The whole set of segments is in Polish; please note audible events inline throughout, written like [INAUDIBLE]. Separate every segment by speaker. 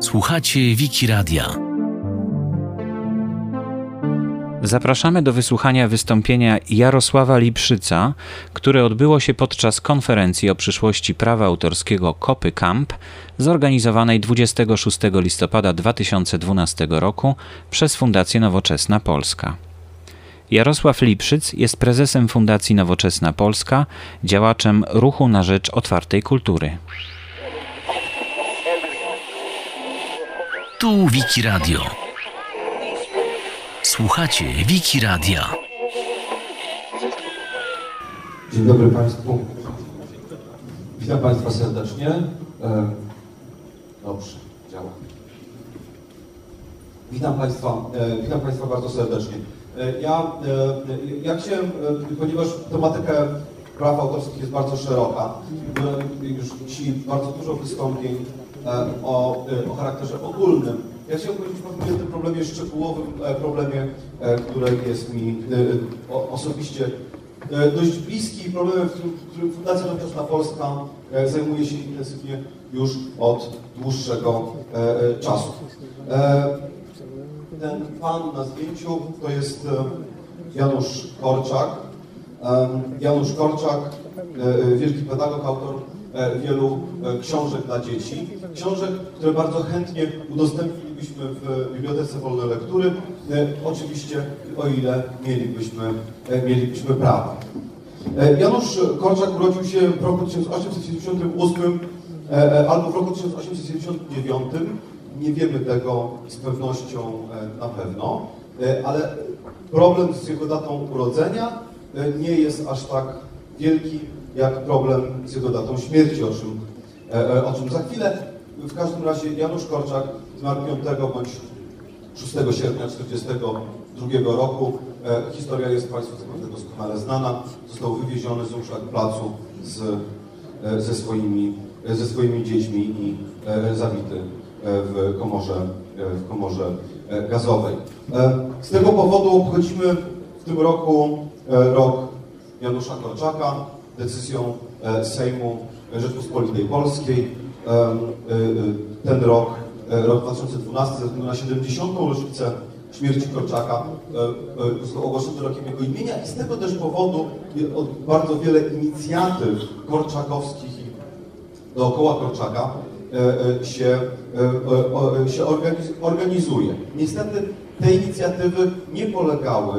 Speaker 1: Słuchacie Wiki Radia.
Speaker 2: Zapraszamy do wysłuchania wystąpienia Jarosława Liprzyca, które odbyło się podczas konferencji o przyszłości prawa autorskiego Kopy Camp, zorganizowanej 26 listopada 2012 roku przez Fundację Nowoczesna Polska. Jarosław Liprzyc jest prezesem Fundacji Nowoczesna Polska, działaczem ruchu na rzecz otwartej kultury.
Speaker 1: Tu Wiki Radio. Słuchacie Wiki Radia.
Speaker 3: Dzień dobry Państwu. Witam Państwa serdecznie. E, Dobrze, działa. Witam Państwa, e, witam Państwa bardzo serdecznie. E, Ja, ja chciałem, ponieważ tematyka praw autorskich jest bardzo szeroka, już dzisiaj bardzo dużo wystąpień o, e, o charakterze ogólnym. Ja chciałem powiedzieć o jednym problemie szczegółowym, e, problemie, e, który jest mi e, osobiście e, dość bliski, problemem, którym, Fundacja Nowoczesna Polska e, zajmuje się intensywnie już od dłuższego e, e, czasu. E, Ten pan na zdjęciu to jest e, Janusz Korczak. Janusz Korczak, e, e, wielki pedagog, autor e, wielu e, książek dla dzieci. Książek, które bardzo chętnie udostępnilibyśmy w Bibliotece Wolnej Lektury, e, oczywiście o ile mielibyśmy, e, mielibyśmy prawo. E, Janusz Korczak urodził się w roku 1878 e, e, albo w roku 1879. Nie wiemy tego z pewnością e, na pewno, e, ale problem z jego datą urodzenia e, nie jest aż tak wielki jak problem z jego datą śmierci, o czym, e, e, o czym za chwilę. W każdym razie Janusz Korczak zmarł 5 bądź 6 sierpnia 1942 roku. E, historia jest Państwu zapewne doskonale znana. Został wywieziony z Umszlak-Placu z, e, ze, swoimi, ze swoimi dziećmi i zabity w komorze, w komorze gazowej. Z tego powodu obchodzimy w tym roku rok Janusza Korczaka decyzją e, Sejmu Rzeczpospolitej Polskiej. E, e, Ten rok, rok 2012, ze względu na 70. rocznicę śmierci Korczaka, został ogłoszony rokiem jego imienia i z tego też powodu bardzo wiele inicjatyw korczakowskich i dookoła Korczaka się, się organiz- organizuje. Niestety te inicjatywy nie polegały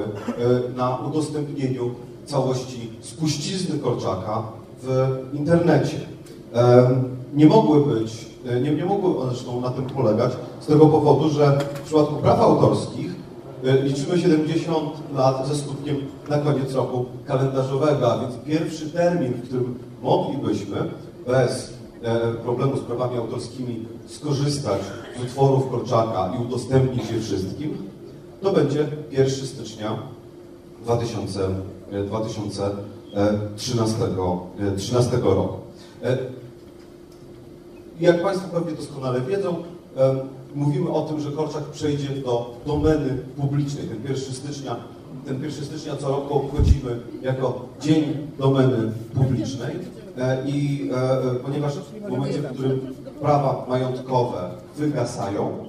Speaker 3: na udostępnieniu całości spuścizny Korczaka w internecie. Nie mogły być, e, nie, nie mogły one zresztą na tym polegać, z tego powodu, że w przypadku praw autorskich e, liczymy 70 lat ze skutkiem na koniec roku kalendarzowego, a więc pierwszy termin, w którym moglibyśmy bez e, problemu z prawami autorskimi skorzystać z utworów Korczaka i udostępnić je wszystkim, to będzie 1 stycznia 2020 E, 2013, 2013 e, e, roku. Jak Państwo pewnie doskonale wiedzą, mówimy o tym, że Korczak przejdzie do domeny publicznej. Ten 1 stycznia, ten 1 stycznia co roku obchodzimy jako Dzień Domeny Publicznej i ponieważ w momencie, w którym prawa majątkowe wygasają,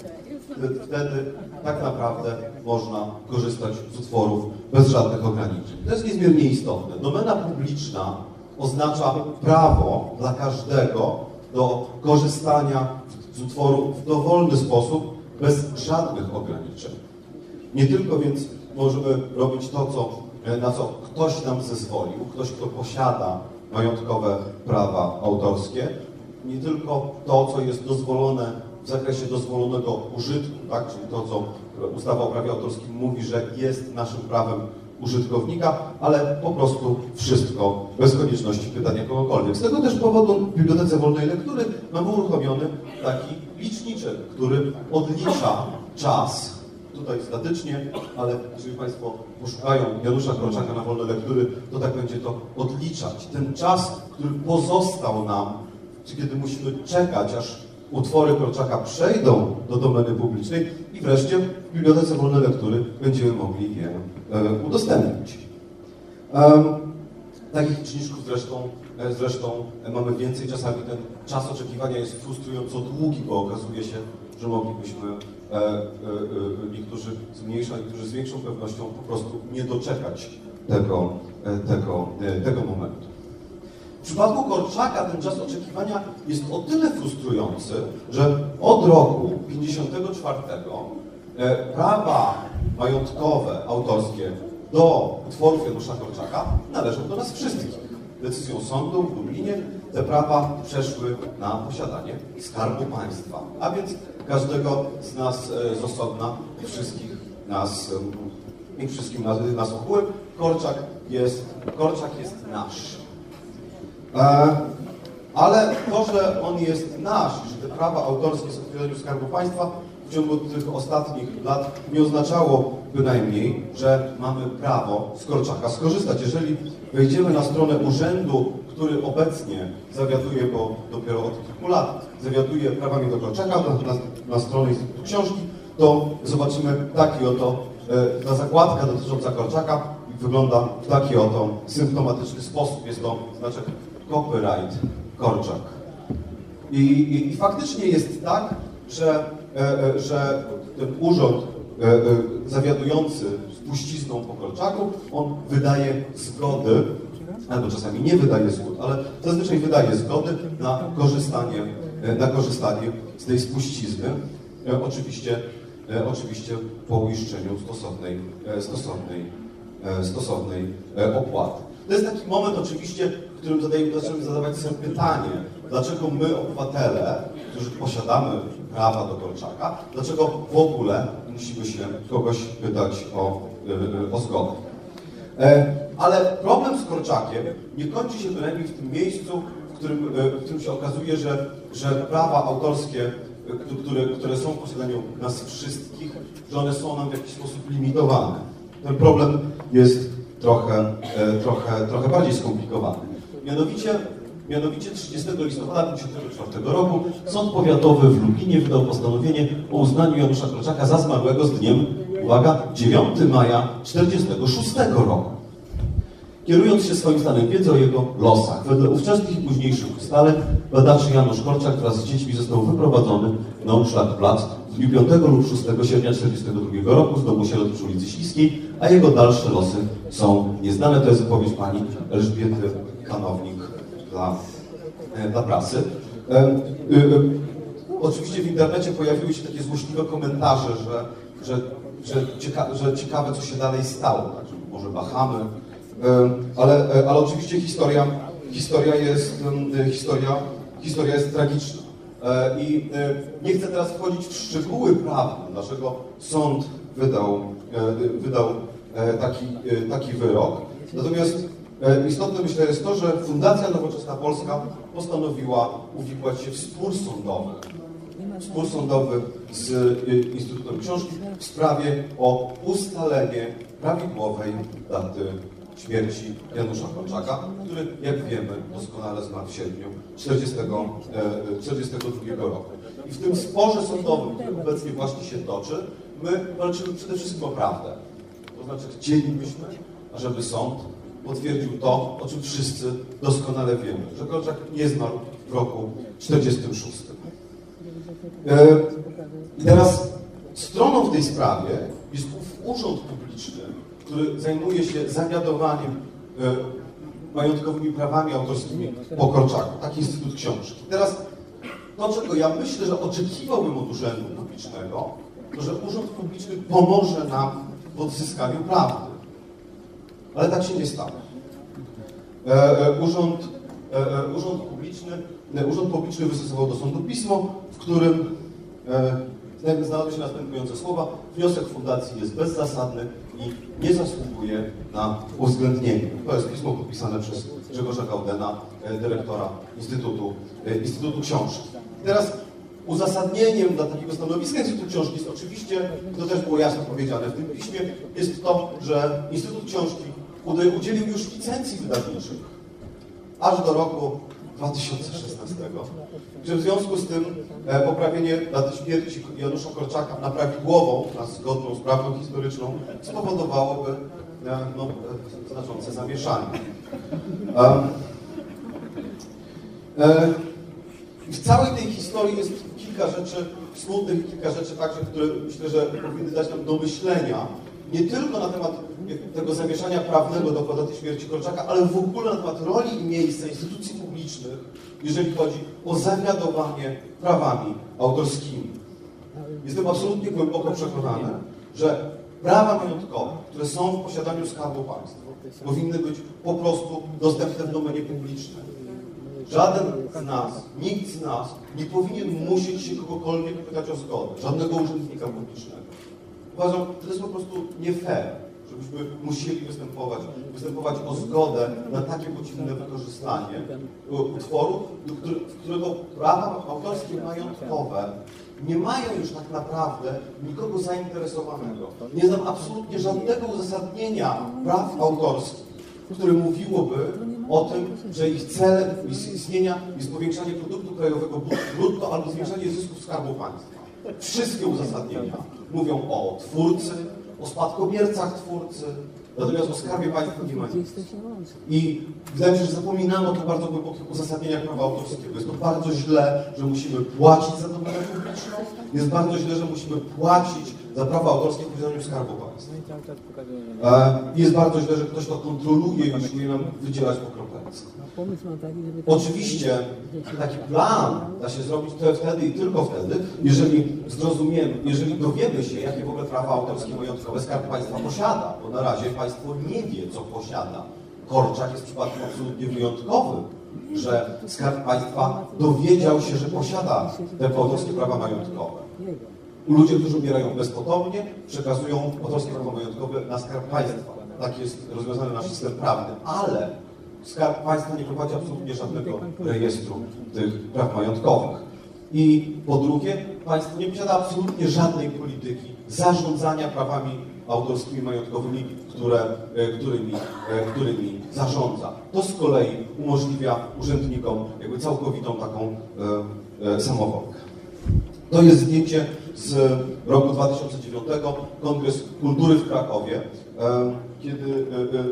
Speaker 3: wtedy tak naprawdę można korzystać z utworów bez żadnych ograniczeń. To jest niezmiernie istotne. Domena publiczna oznacza prawo dla każdego do korzystania z utworu w dowolny sposób, bez żadnych ograniczeń. Nie tylko więc możemy robić to, co, na co ktoś nam zezwolił, ktoś, kto posiada majątkowe prawa autorskie, nie tylko to, co jest dozwolone w zakresie dozwolonego użytku, tak? czyli to, co ustawa o prawie autorskim mówi, że jest naszym prawem użytkownika, ale po prostu wszystko, bez konieczności pytania kogokolwiek. Z tego też powodu w Bibliotece Wolnej Lektury mamy uruchomiony taki liczniczek, który odlicza czas, tutaj statycznie, ale jeżeli Państwo poszukają Janusza Kroczaka na wolne lektury, to tak będzie to odliczać. Ten czas, który pozostał nam, czy kiedy musimy czekać, aż utwory Kroczaka przejdą do domeny publicznej i wreszcie w Bibliotece Wolne Lektury będziemy mogli je e, udostępnić. Takich liczniczków zresztą E, Zresztą e, mamy więcej, czasami ten czas oczekiwania jest frustrująco długi, bo okazuje się, że moglibyśmy niektórzy z mniejszą, niektórzy z większą pewnością po prostu nie doczekać tego, tego, tego momentu. W przypadku Korczaka ten czas oczekiwania jest o tyle frustrujący, że od roku 54 e, prawa majątkowe, autorskie do utworów Janusza Korczaka należą do nas wszystkich. Decyzją sądu w Lublinie te prawa przeszły na posiadanie Skarbu Państwa, a więc każdego z nas e, z osobna i wszystkich nas, em, i wszystkim nas, nas ogółem. Korczak jest, Korczak jest nasz. E, ale to, że on jest nasz, że te prawa autorskie są w posiadaniu Skarbu Państwa w ciągu tych ostatnich lat nie oznaczało bynajmniej, że mamy prawo z Korczaka skorzystać. Jeżeli wejdziemy na stronę urzędu, który obecnie zawiaduje, bo dopiero od kilku lat zawiaduje prawami do Korczaka, na, na, na stronie Książki, to zobaczymy taki oto, e, ta zakładka dotycząca Korczaka wygląda w taki oto symptomatyczny sposób. Jest to znaczek copyright Korczak. I, i, I faktycznie jest tak, że, e, e, że ten urząd e, e, zawiadujący spuścizną po Korczaku, on wydaje zgody, albo czasami nie wydaje zgód, ale zazwyczaj wydaje zgody na korzystanie, e, na korzystanie z tej spuścizny. E, Oczywiście, oczywiście po uiszczeniu stosownej, stosownej, stosownej opłaty. To jest taki moment oczywiście, w którym zaczynamy zadawać sobie pytanie, dlaczego my, obywatele, którzy posiadamy prawa do Korczaka, dlaczego w ogóle musimy się kogoś pytać o, y, y, o zgodę. E, Ale problem z Korczakiem nie kończy się bynajmniej w tym miejscu, w którym, e, w którym się okazuje, że, że prawa autorskie, e, któ- które, które są w posiadaniu nas wszystkich, że one są nam w jakiś sposób limitowane. Ten problem jest trochę, e, trochę, trochę bardziej skomplikowany. Mianowicie, mianowicie 30 listopada 1954 roku Sąd Powiatowy w Lublinie wydał postanowienie o uznaniu Janusza Korczaka za zmarłego z dniem, uwaga, 9 maja 1946 roku kierując się swoim stanem wiedzy o jego losach. Wedle ówczesnych i późniejszych ustaleń badaczy Janusz Korczak wraz z dziećmi został wyprowadzony na Umschlagplatz w dniu 5 lub 6 sierpnia 1942 roku z domu sierot przy ulicy Śliskiej, a jego dalsze losy są nieznane. To jest wypowiedź pani Elżbiety Kanownik dla, e, dla prasy. E, e, Oczywiście w internecie pojawiły się takie złośliwe komentarze, że, że, że, cieka, że ciekawe, co się dalej stało. Że może Bahamy, ale, ale oczywiście historia, historia, jest, historia, historia jest tragiczna. I nie chcę teraz wchodzić w szczegóły prawne, dlaczego sąd wydał, wydał taki, taki wyrok. Natomiast istotne myślę jest to, że Fundacja Nowoczesna Polska postanowiła uwikłać się w spór sądowy spór sądowy z y, Instytutem Książki w sprawie o ustalenie prawidłowej daty śmierci Janusza Korczaka, który, jak wiemy, doskonale zmarł w sierpniu 40, e, 42 roku. I w tym sporze sądowym, który obecnie właśnie się toczy, my walczymy przede wszystkim o prawdę. To znaczy chcielibyśmy, ażeby sąd potwierdził to, o czym wszyscy doskonale wiemy, że Korczak nie zmarł w roku 46. E, I teraz stroną w tej sprawie jest urząd publiczny, który zajmuje się zawiadowaniem e, majątkowymi prawami autorskimi po Korczaku, taki Instytut Książki. Teraz to, czego ja myślę, że oczekiwałbym od urzędu publicznego, to że urząd publiczny pomoże nam w odzyskaniu prawdy. Ale tak się nie stało. E, e, urząd, e, urząd, publiczny, urząd publiczny wystosował do sądu pismo, w którym znalazły się następujące słowa. Wniosek fundacji jest bezzasadny i nie zasługuje na uwzględnienie. To jest pismo podpisane przez Grzegorza Gaudena, dyrektora Instytutu, Instytutu Książki. Teraz uzasadnieniem dla takiego stanowiska Instytutu Książki jest oczywiście, to też było jasno powiedziane w tym piśmie, jest to, że Instytut Książki udzielił już licencji wydawniczych aż do roku 2016. Że w związku z tym e, poprawienie daty śmierci Janusza Korczaka na prawidłową, na zgodną z prawdą historyczną spowodowałoby e, no, e, znaczące zamieszanie. W całej tej historii jest kilka rzeczy smutnych i kilka rzeczy także, które myślę, że powinny dać nam do myślenia. Nie tylko na temat tego zamieszania prawnego do daty śmierci Korczaka, ale w ogóle na temat roli i miejsca instytucji publicznych, jeżeli chodzi o zawiadowanie prawami autorskimi. Jestem absolutnie głęboko przekonany, że prawa majątkowe, które są w posiadaniu Skarbu Państwa, powinny być po prostu dostępne w domenie publicznej. Żaden z nas, nikt z nas nie powinien musieć się kogokolwiek pytać o zgodę, żadnego urzędnika publicznego. Uważam, że to jest po prostu nie fair, żebyśmy musieli występować, występować o zgodę na takie podziwne wykorzystanie utworu, którego prawa autorskie majątkowe nie mają już tak naprawdę nikogo zainteresowanego. Nie znam absolutnie żadnego uzasadnienia praw autorskich, które mówiłoby o tym, że ich celem istnienia jest powiększanie produktu krajowego brutto albo zwiększanie zysków Skarbu Państwa. Wszystkie uzasadnienia mówią o twórcy, o spadkobiercach twórcy, natomiast o Skarbie Państwa nie ma nic. I wydaje mi się, że zapominamy o tych bardzo głębokich uzasadnieniach prawa autorskiego. Jest to bardzo źle, że musimy płacić za domenę publiczną. Jest bardzo źle, że musimy płacić za prawa autorskie w posiadaniu Skarbu Państwa. E, jest bardzo źle, że ktoś to kontroluje i usiłuje nam wydzielać po kropelce. Oczywiście taki plan da się zrobić wtedy i tylko wtedy, jeżeli zrozumiemy, jeżeli dowiemy się, jakie w ogóle prawa autorskie majątkowe Skarb Państwa posiada, bo na razie Państwo nie wie, co posiada. Korczak jest przypadkiem absolutnie wyjątkowym, że Skarb Państwa dowiedział się, że posiada te autorskie prawa majątkowe. Ludzie, którzy umierają bezpotomnie, przekazują autorskie prawa majątkowe na Skarb Państwa. Tak jest rozwiązany nasz system prawny, ale Skarb Państwa nie prowadzi absolutnie żadnego rejestru tych praw majątkowych. I po drugie, państwo nie posiada absolutnie żadnej polityki zarządzania prawami autorskimi, majątkowymi, które, e, którymi, e, którymi zarządza. To z kolei umożliwia urzędnikom jakby całkowitą taką e, e, samowolkę. To jest zdjęcie z roku 2009, Kongres Kultury w Krakowie, e, kiedy e, e,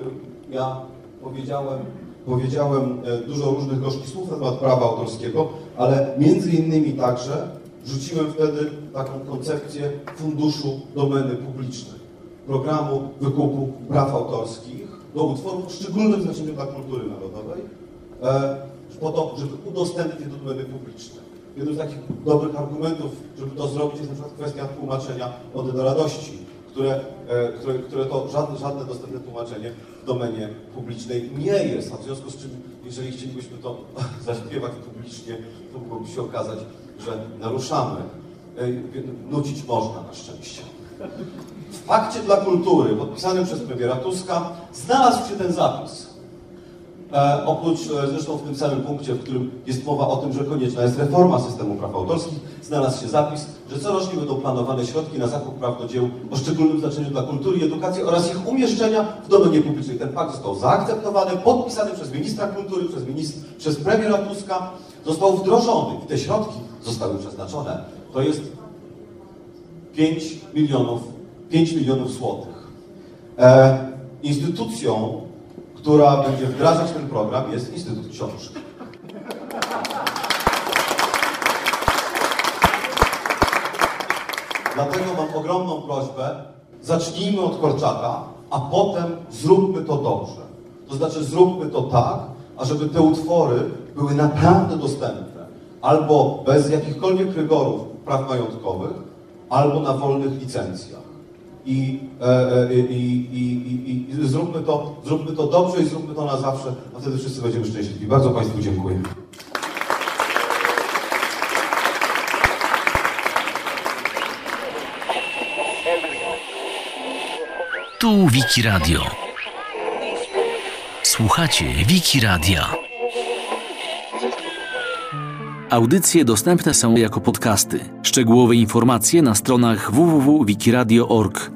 Speaker 3: ja powiedziałem, powiedziałem dużo różnych gorzkich słów na temat prawa autorskiego, ale między innymi także rzuciłem wtedy taką koncepcję funduszu domeny publicznej, programu wykupu praw autorskich do utworów o szczególnym znaczeniu dla kultury narodowej, po to, żeby udostępnić do domeny publicznej. Jednym z takich dobrych argumentów, żeby to zrobić, jest na przykład kwestia tłumaczenia Ody do radości, które, e, które, które to żadne, żadne dostępne tłumaczenie w domenie publicznej nie jest. A w związku z czym, jeżeli chcielibyśmy to [LAUGHS] zaśpiewać publicznie, to mogłoby się okazać, że naruszamy. E, nucić można na szczęście. W pakcie dla kultury podpisanym przez premiera Tuska znalazł się ten zapis. E, oprócz e, zresztą w tym samym punkcie, w którym jest mowa o tym, że konieczna jest reforma systemu praw autorskich, znalazł się zapis, że corocznie będą planowane środki na zakup praw do dzieł o szczególnym znaczeniu dla kultury i edukacji oraz ich umieszczenia w domenie publicznej. Ten pakt został zaakceptowany, podpisany przez ministra kultury, przez, ministr, przez premiera Tuska, został wdrożony i te środki zostały przeznaczone. To jest 5 milionów, 5 milionów złotych. E, instytucją która będzie wdrażać ten program, jest Instytut Książki. Dlatego mam ogromną prośbę, zacznijmy od Korczaka, a potem zróbmy to dobrze. To znaczy zróbmy to tak, ażeby te utwory były naprawdę dostępne. Albo bez jakichkolwiek rygorów praw majątkowych, albo na wolnych licencjach i, e, e, i, i, i, zróbmy, to, zróbmy to dobrze i zróbmy to na zawsze, a wtedy wszyscy będziemy szczęśliwi. Bardzo Państwu dziękuję.
Speaker 1: Tu Wiki Radio. Słuchacie Wiki Radia. Audycje dostępne są jako podcasty. Szczegółowe informacje na stronach www.wikiradio.org.